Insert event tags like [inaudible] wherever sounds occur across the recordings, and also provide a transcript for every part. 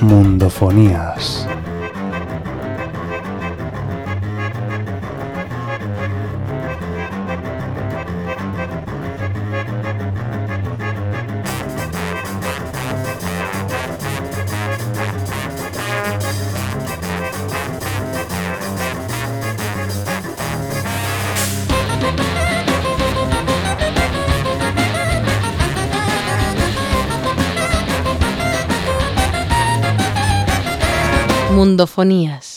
Mundofonías. Mundofonías.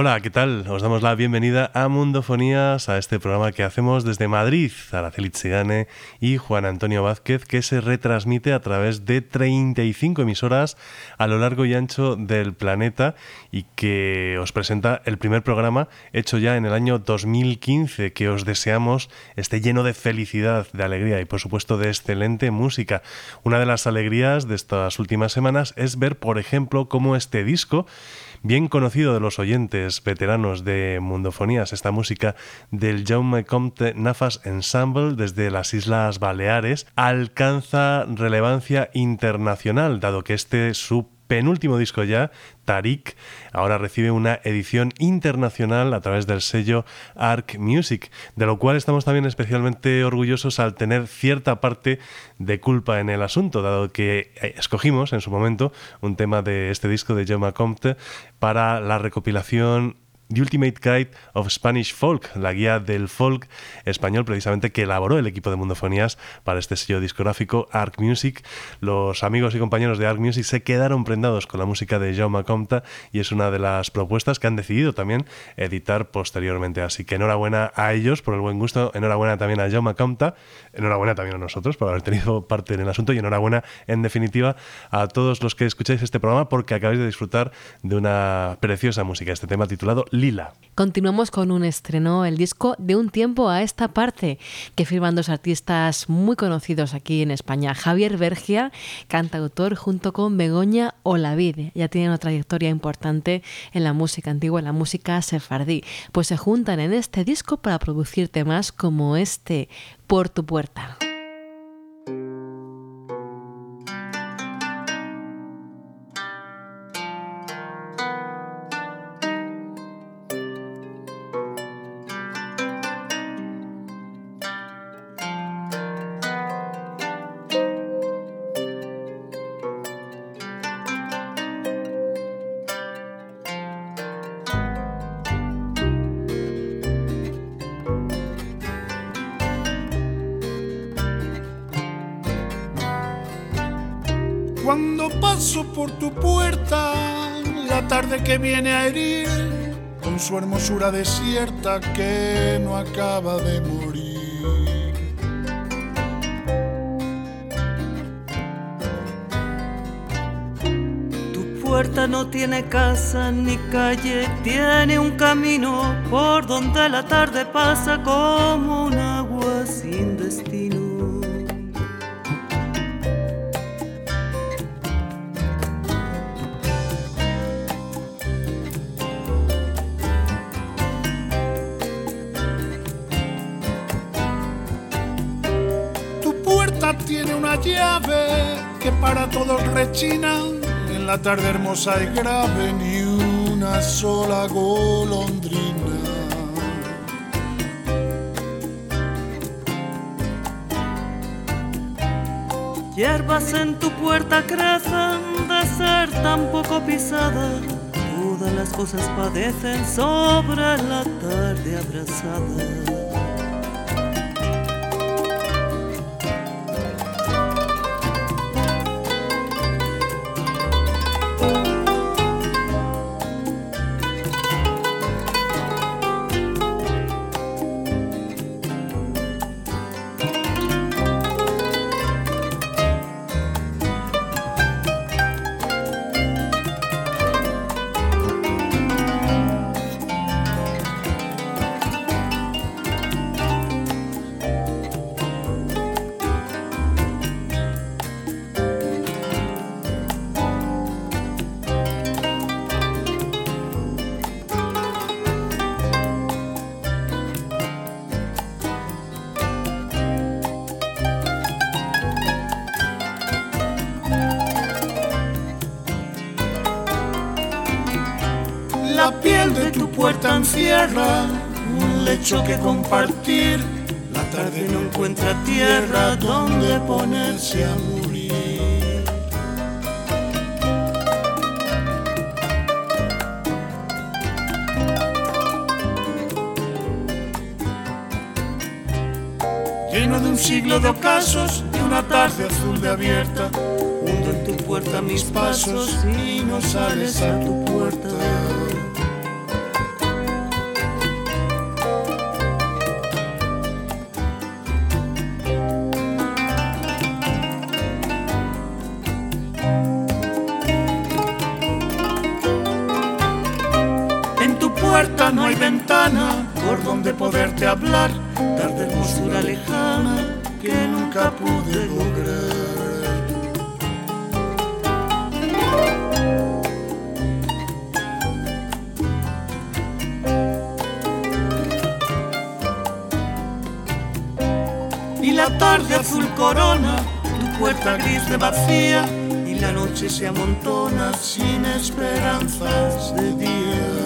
Hola, ¿qué tal? Os damos la bienvenida a Mundofonías, a este programa que hacemos desde Madrid, Araceli Chigane y Juan Antonio Vázquez, que se retransmite a través de 35 emisoras a lo largo y ancho del planeta y que os presenta el primer programa hecho ya en el año 2015, que os deseamos esté lleno de felicidad, de alegría y por supuesto de excelente música. Una de las alegrías de estas últimas semanas es ver, por ejemplo, cómo este disco bien conocido de los oyentes veteranos de Mundofonías, esta música del Jaume Comte Nafas Ensemble desde las Islas Baleares, alcanza relevancia internacional, dado que este su penúltimo disco ya, Tarik, ahora recibe una edición internacional a través del sello Arc Music, de lo cual estamos también especialmente orgullosos al tener cierta parte de culpa en el asunto, dado que eh, escogimos en su momento un tema de este disco de Jaume Comte para la recopilación The Ultimate Guide of Spanish Folk, la guía del folk español precisamente que elaboró el equipo de Mundofonías para este sello discográfico Arc Music. Los amigos y compañeros de Arc Music se quedaron prendados con la música de Jaume Comte y es una de las propuestas que han decidido también editar posteriormente. Así que enhorabuena a ellos por el buen gusto, enhorabuena también a Jaume Comte, enhorabuena también a nosotros por haber tenido parte en el asunto y enhorabuena en definitiva a todos los que escucháis este programa porque acabáis de disfrutar de una preciosa música, este tema titulado Continuamos con un estreno, el disco de un tiempo a esta parte, que firman dos artistas muy conocidos aquí en España. Javier Bergia, cantautor, junto con Begoña Olavid. Ya tienen una trayectoria importante en la música antigua, en la música sefardí. Pues se juntan en este disco para producir temas como este, Por tu puerta. Por tu puerta la tarde que viene a herir con su hermosura desierta que no acaba de morir. Tu puerta no tiene casa ni calle, tiene un camino por donde la tarde pasa como un en la tarde hermosa y grave ni una sola golondrina. Hierbas en tu puerta crecen de ser tan poco pisada. Todas las cosas padecen sobre la tarde abrazada. Encierra un lecho que compartir. La tarde no encuentra tierra donde ponerse a morir. Lleno de un siglo de ocasos y una tarde azul de abierta, hundo en tu puerta mis pasos y no sales a tu puerta. De vacía y la noche se amontona sin esperanzas de día.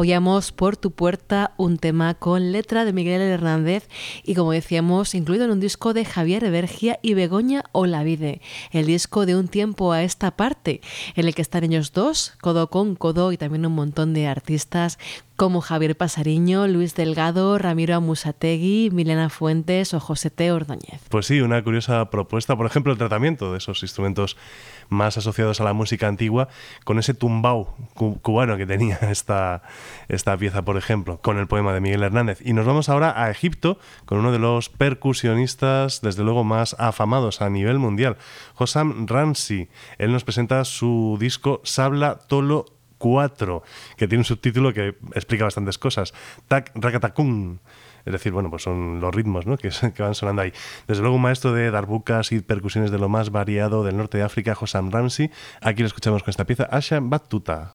Apoyamos por tu puerta un tema con letra de Miguel Hernández y como decíamos incluido en un disco de Javier Bergia y Begoña Olavide, el disco de un tiempo a esta parte, en el que están ellos dos, codo con codo y también un montón de artistas como Javier Pasariño, Luis Delgado, Ramiro Amusategui, Milena Fuentes o José T. Ordóñez. Pues sí, una curiosa propuesta, por ejemplo, el tratamiento de esos instrumentos más asociados a la música antigua con ese tumbao cubano que tenía [laughs] esta, esta pieza, por ejemplo, con el poema de Miguel Hernández. Y nos vamos ahora a Egipto con uno de los percusionistas, desde luego, más afamados a nivel mundial, Hossam Ramsi. Él nos presenta su disco Sabla Tolo 4, que tiene un subtítulo que explica bastantes cosas. Tak Rakatakun. Es decir, bueno, pues son los ritmos ¿no? [laughs] que, van sonando ahí. Desde luego, un maestro de darbucas y percusiones de lo más variado del norte de África, Hossam Ramsey. Aquí lo escuchamos con esta pieza, Asha Batuta.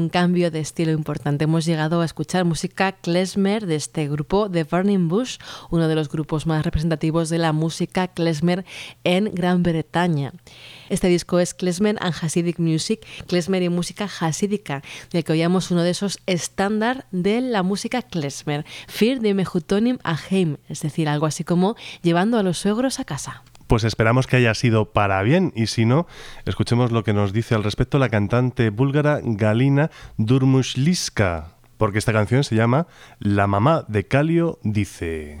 Un cambio de estilo importante. Hemos llegado a escuchar música klezmer de este grupo, The Burning Bush, uno de los grupos más representativos de la música klezmer en Gran Bretaña. Este disco es Klezmer and Hasidic Music, klezmer y música hasídica, del que oíamos uno de esos estándar de la música klezmer, Fir de Mehutonim Aheim, es decir, algo así como llevando a los suegros a casa. Pues esperamos que haya sido para bien. Y si no, escuchemos lo que nos dice al respecto la cantante búlgara Galina Durmushliska, porque esta canción se llama La mamá de Calio dice...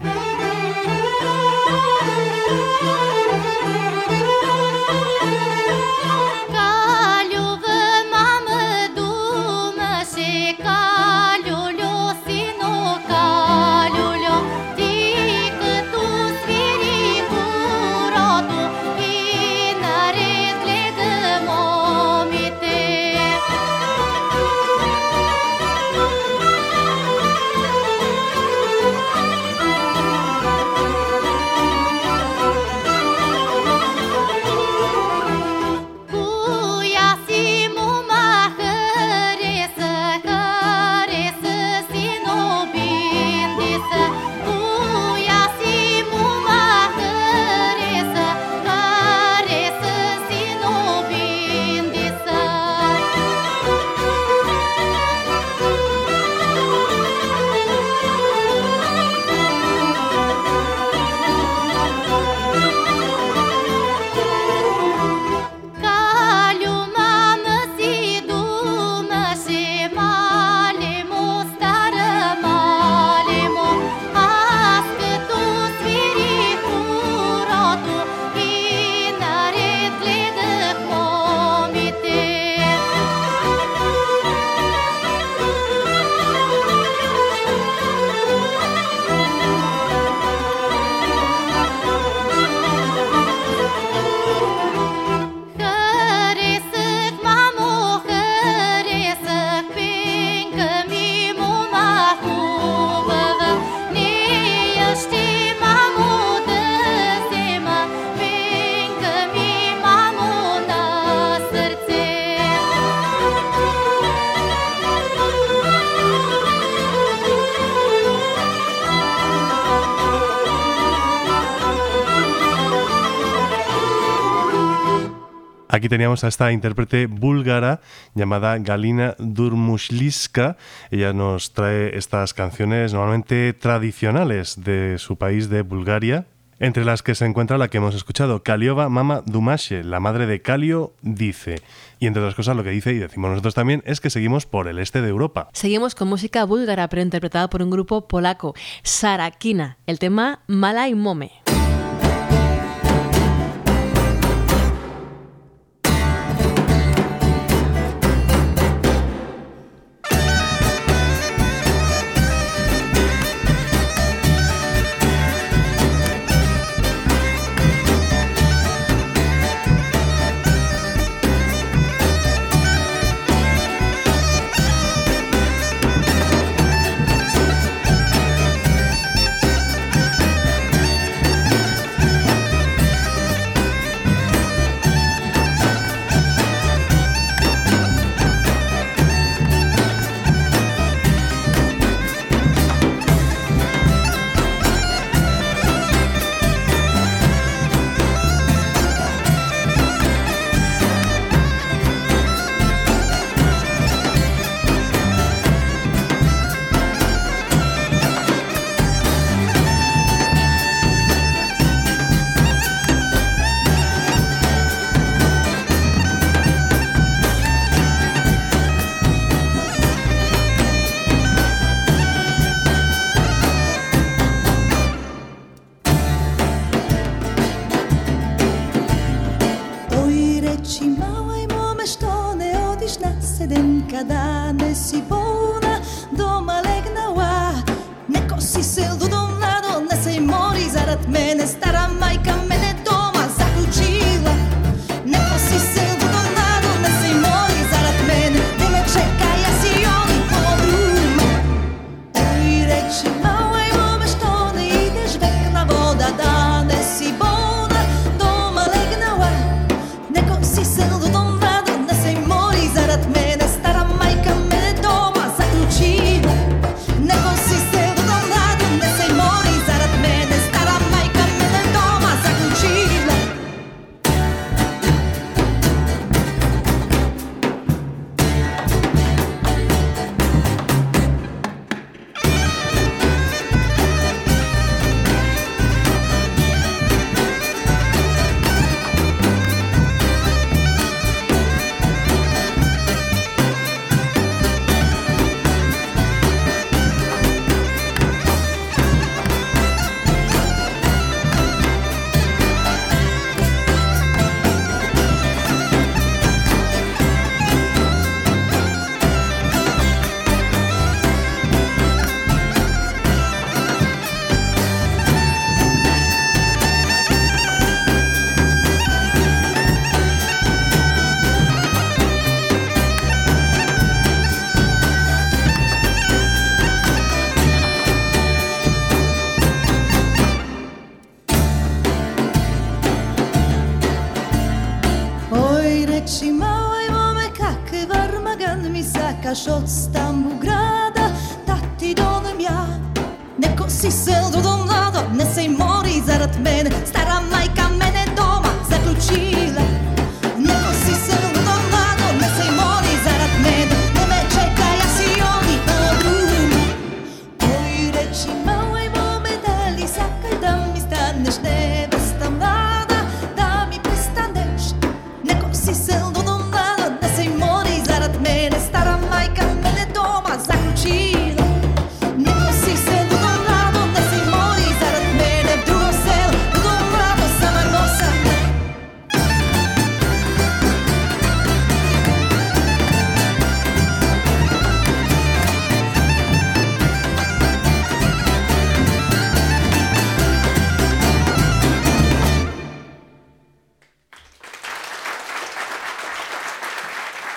teníamos a esta intérprete búlgara llamada Galina Durmushliska. Ella nos trae estas canciones normalmente tradicionales de su país de Bulgaria, entre las que se encuentra la que hemos escuchado, Kaliova Mama Dumashe, la madre de Kalio, dice. Y entre otras cosas lo que dice, y decimos nosotros también, es que seguimos por el este de Europa. Seguimos con música búlgara, pero interpretada por un grupo polaco, Sarakina, el tema Malay Mome.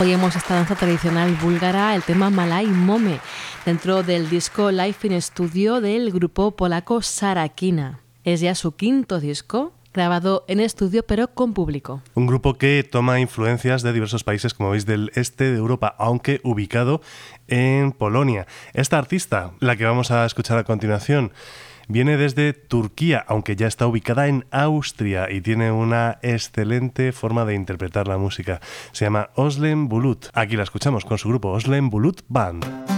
Oímos esta danza tradicional búlgara, el tema Malay Mome, dentro del disco Life in Studio del grupo polaco Sarakina. Es ya su quinto disco, grabado en estudio pero con público. Un grupo que toma influencias de diversos países, como veis, del este de Europa, aunque ubicado en Polonia. Esta artista, la que vamos a escuchar a continuación, Viene desde Turquía, aunque ya está ubicada en Austria y tiene una excelente forma de interpretar la música. Se llama Oslem Bulut. Aquí la escuchamos con su grupo Oslem Bulut Band.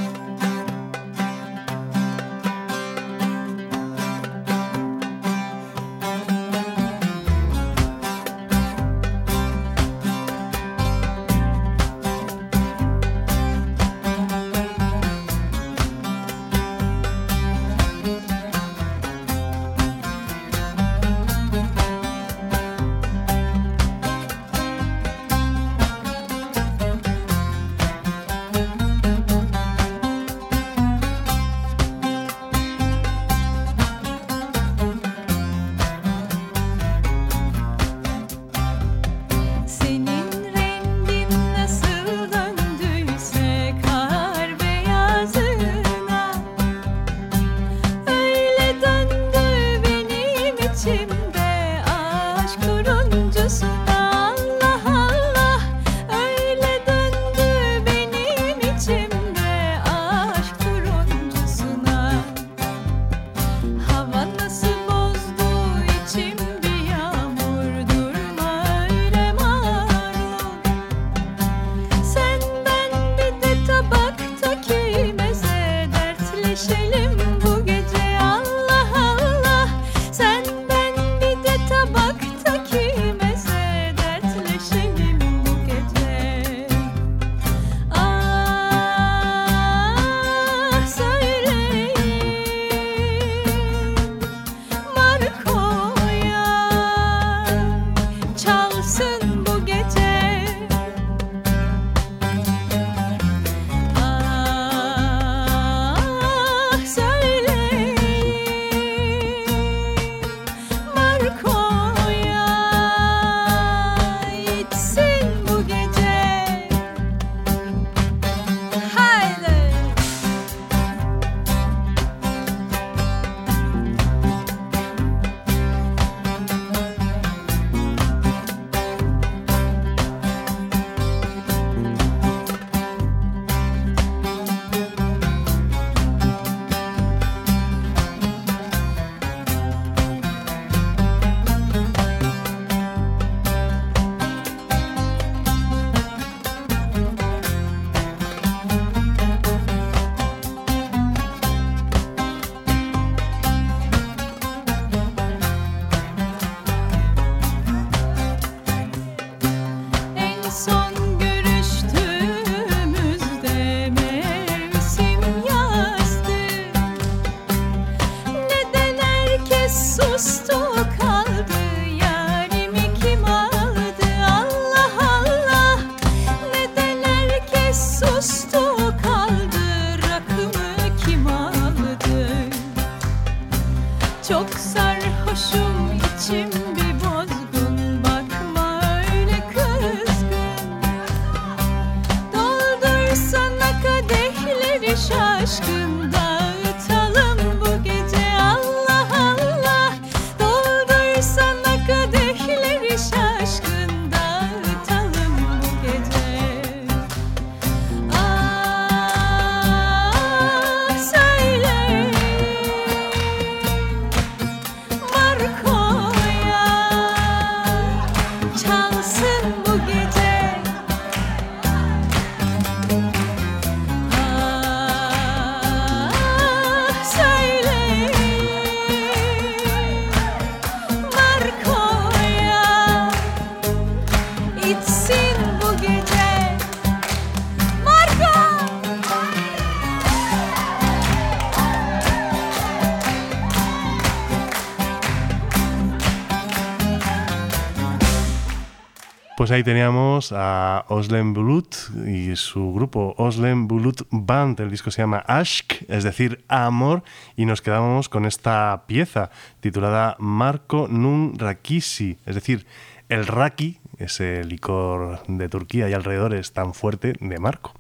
Pues ahí teníamos a Oslem Bulut y su grupo Oslem Bulut Band. El disco se llama Ashk, es decir, Amor, y nos quedamos con esta pieza titulada Marco Nun Rakisi, es decir, el raki, ese licor de Turquía y alrededores tan fuerte de Marco.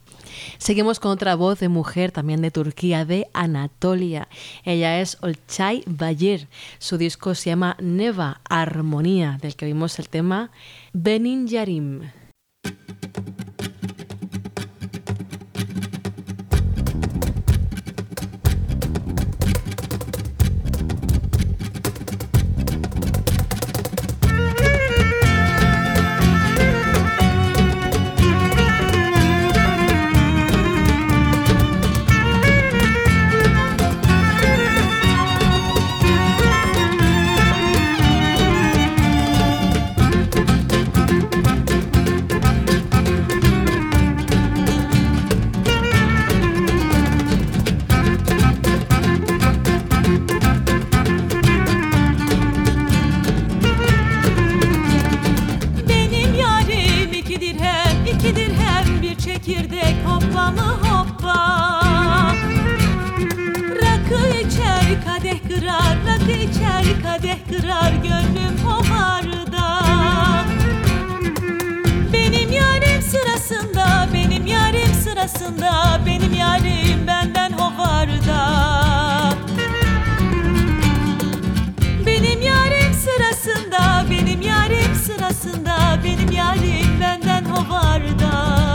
Seguimos con otra voz de mujer también de Turquía, de Anatolia. Ella es Olcay Bayer. Su disco se llama Neva Armonía, del que vimos el tema Benin Yarim. canı hoppa. Rakı içer kadeh kırar Rakı içer kadeh kırar Gönlüm hovarda Benim yarim sırasında Benim yarim sırasında Benim yarim benden hovarda Benim yarim sırasında Benim yarim sırasında Benim yarim benden hovarda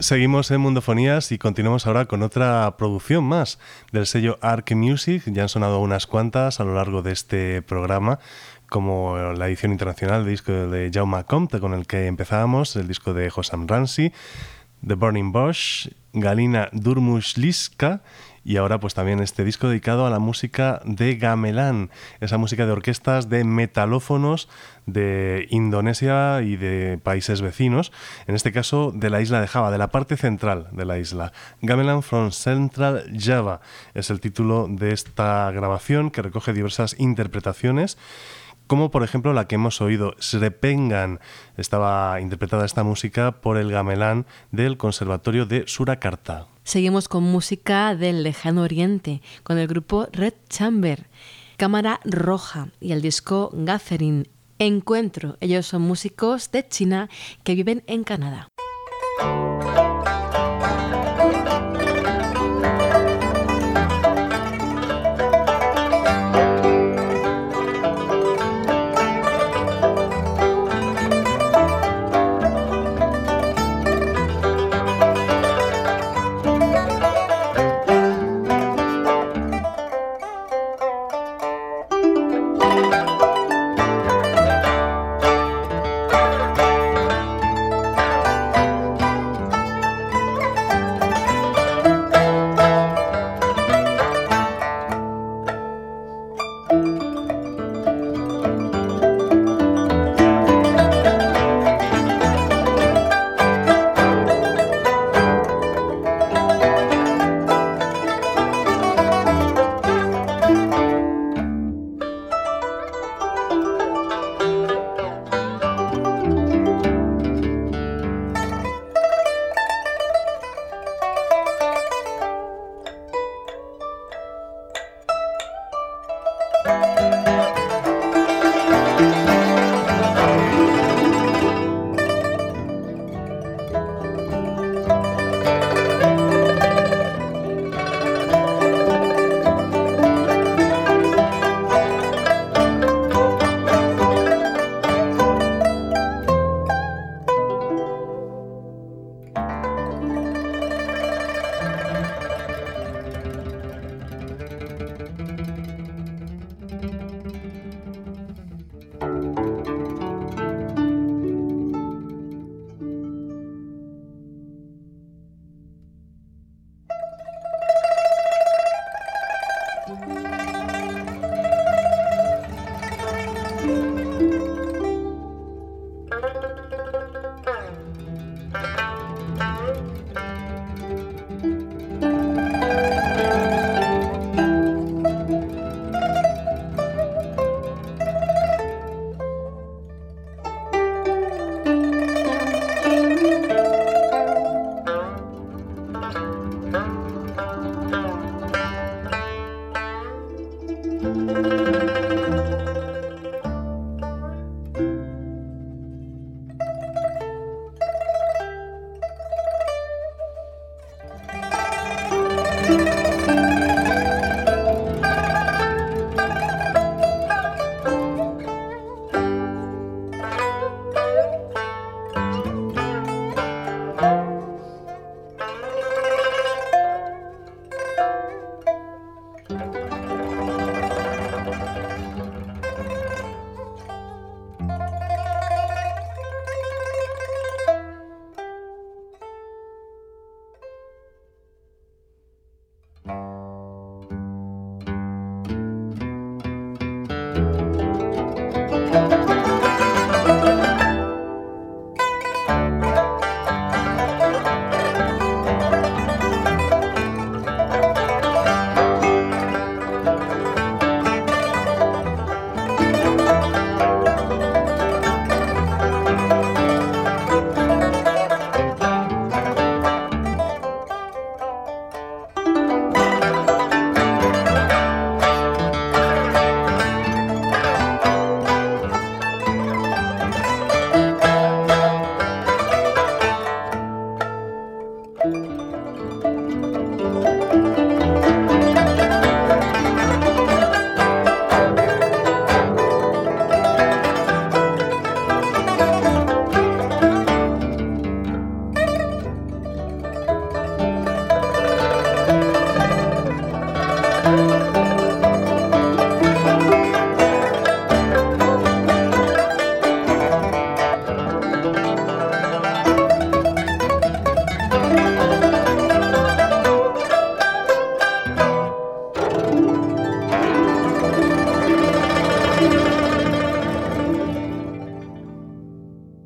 Seguimos en Mundofonías y continuamos ahora con otra producción más del sello Arc Music. Ya han sonado unas cuantas a lo largo de este programa, como la edición internacional del disco de Jaume Comte, con el que empezábamos, el disco de Josam Ramsey, The Burning Bush, Galina Durmushliska y ahora pues también este disco dedicado a la música de gamelán, esa música de orquestas de metalófonos de Indonesia y de países vecinos, en este caso de la isla de Java, de la parte central de la isla. Gamelan from Central Java es el título de esta grabación que recoge diversas interpretaciones como por ejemplo la que hemos oído, Srepengan. Estaba interpretada esta música por el gamelán del Conservatorio de Surakarta. Seguimos con música del lejano oriente, con el grupo Red Chamber, Cámara Roja y el disco Gathering. Encuentro. Ellos son músicos de China que viven en Canadá.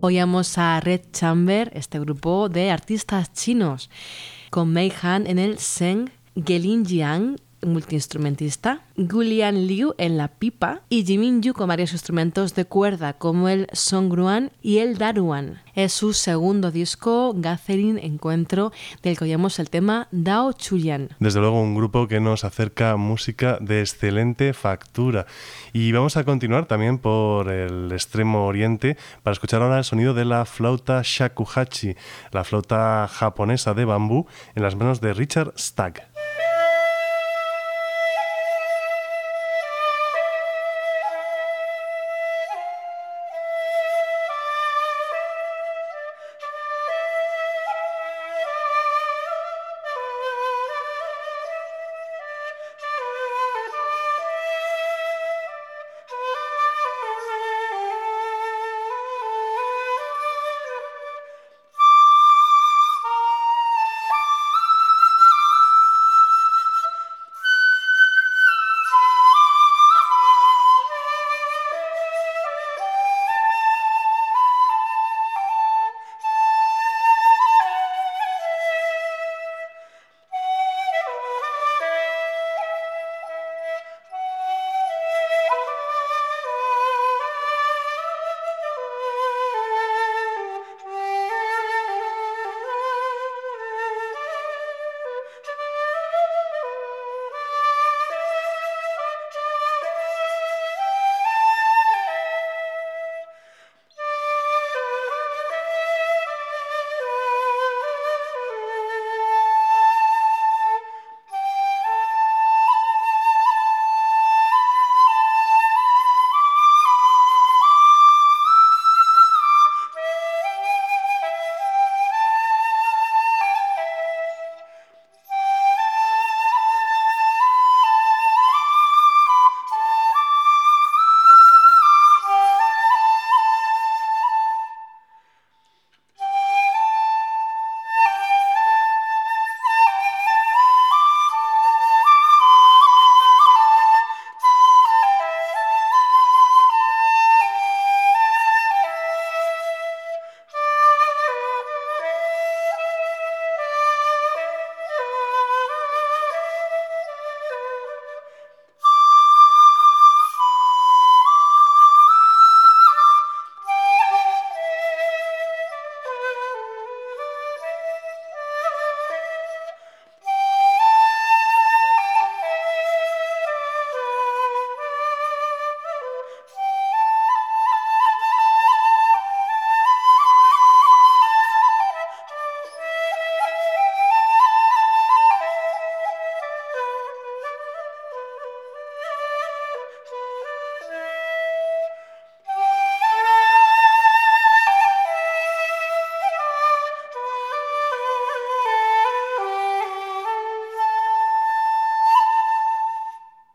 Oíamos a Red Chamber, este grupo de artistas chinos, con Mei Han en el Seng, Gelin Jiang multiinstrumentista, Gulian Liu en la pipa y Jimin Yu con varios instrumentos de cuerda como el Songruan y el Daruan. Es su segundo disco, Gathering Encuentro, del que oímos el tema Dao Chuyan. Desde luego un grupo que nos acerca música de excelente factura. Y vamos a continuar también por el extremo oriente para escuchar ahora el sonido de la flauta shakuhachi, la flauta japonesa de bambú en las manos de Richard Stagg.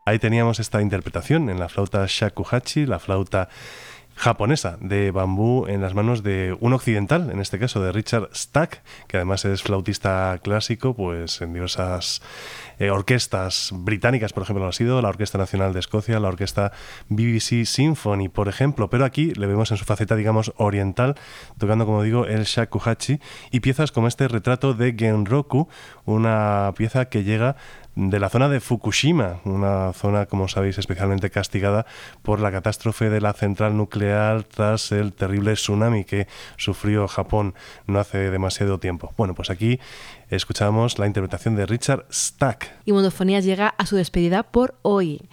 Ahí teníamos esta interpretación en la flauta shakuhachi, la flauta japonesa de bambú en las manos de un occidental, en este caso de Richard Stack, que además es flautista clásico, pues en diversas eh, orquestas británicas, por ejemplo, lo ha sido la Orquesta Nacional de Escocia, la Orquesta BBC Symphony, por ejemplo, pero aquí le vemos en su faceta, digamos, oriental, tocando, como digo, el shakuhachi y piezas como este retrato de Genroku, una pieza que llega de la zona de Fukushima, una zona, como sabéis, especialmente castigada por la catástrofe de la central nuclear tras el terrible tsunami que sufrió Japón no hace demasiado tiempo. Bueno, pues aquí escuchamos la interpretación de Richard Stack. Y Monofonías llega a su despedida por hoy.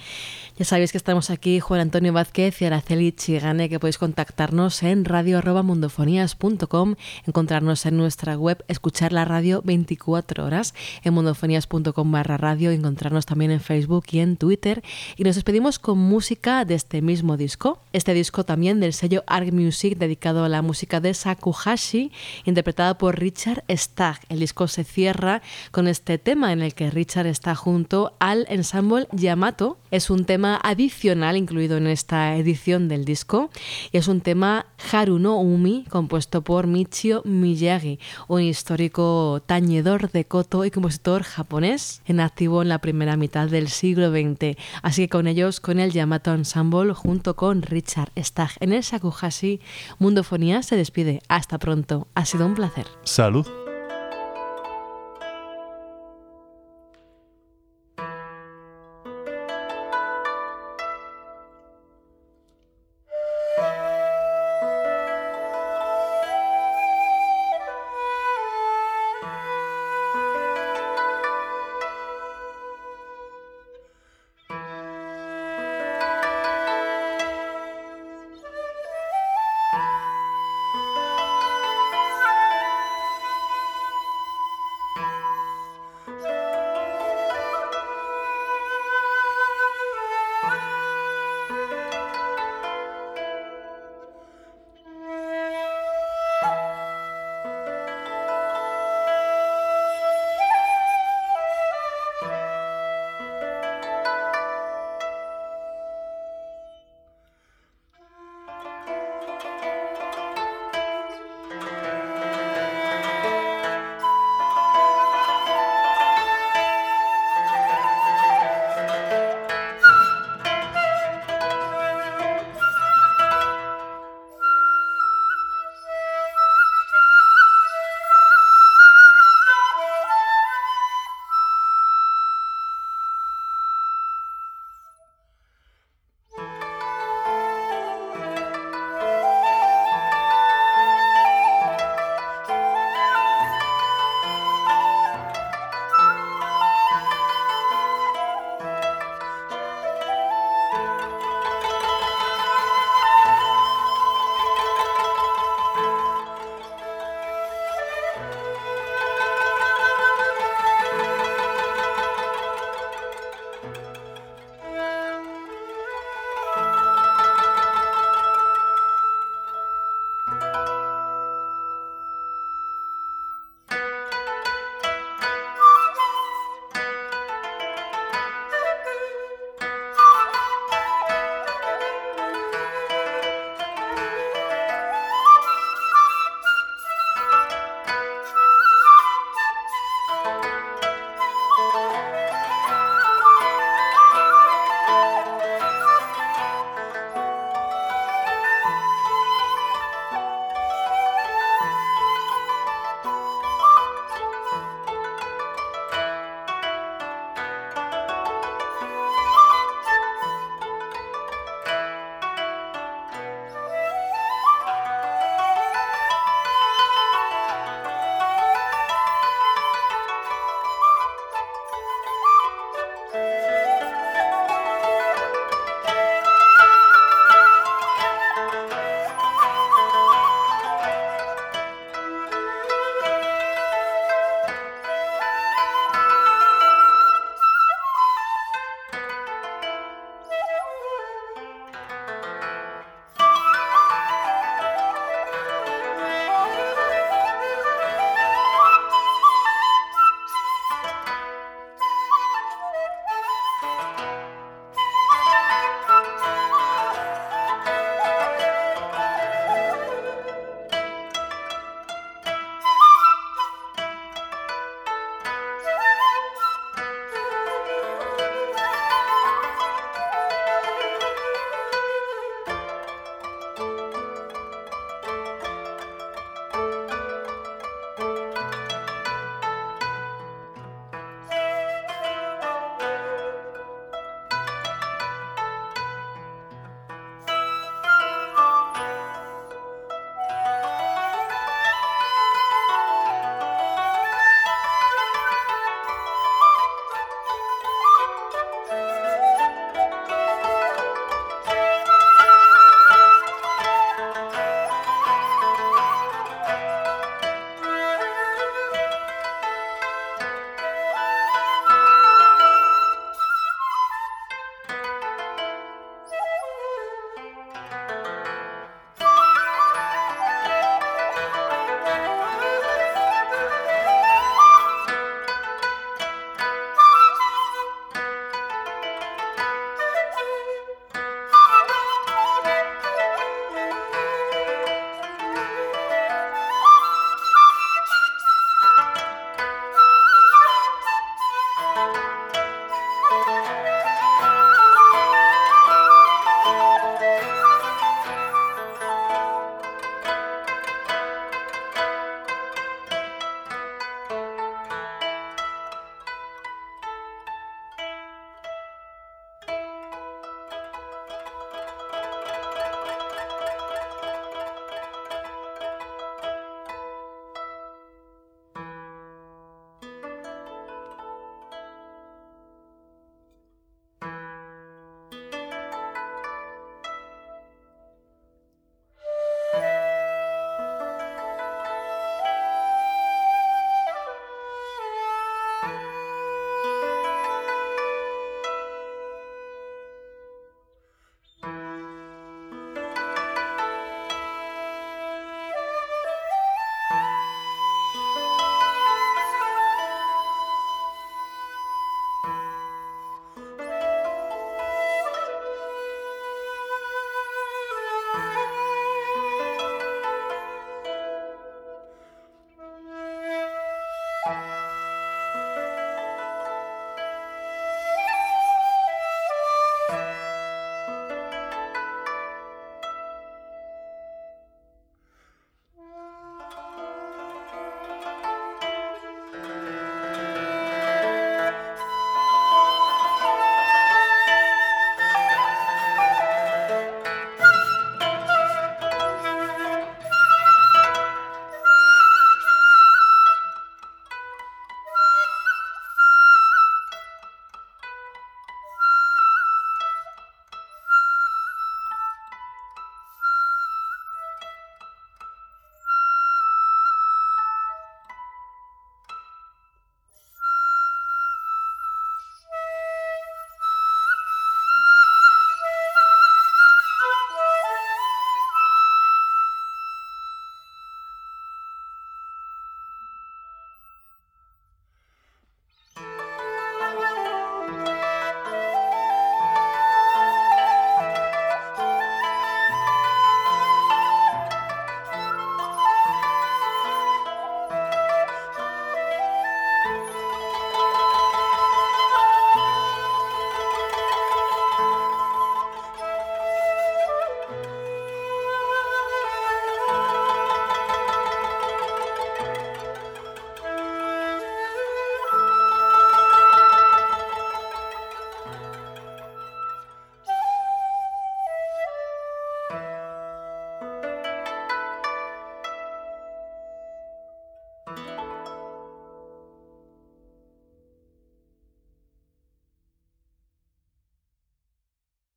Ya sabéis que estamos aquí Juan Antonio Vázquez y Araceli Chigane, que podéis contactarnos en radio.mundofonías.com, encontrarnos en nuestra web, escuchar la radio 24 horas en mundofonías.com barra radio, encontrarnos también en Facebook y en Twitter. Y nos despedimos con música de este mismo disco. Este disco también del sello Arc Music dedicado a la música de Sakuhashi, interpretada por Richard Stagg. El disco se cierra con este tema en el que Richard está junto al ensemble Yamato. Es un tema adicional incluido en esta edición del disco es un tema Haru no Umi compuesto por Michio Miyagi, un histórico tañedor de koto y compositor japonés en activo en la primera mitad del siglo XX. Así que con ellos, con el Yamato Ensemble junto con Richard Stagg en el Sakuhashi, Mundofonía se despide. Hasta pronto. Ha sido un placer. Salud.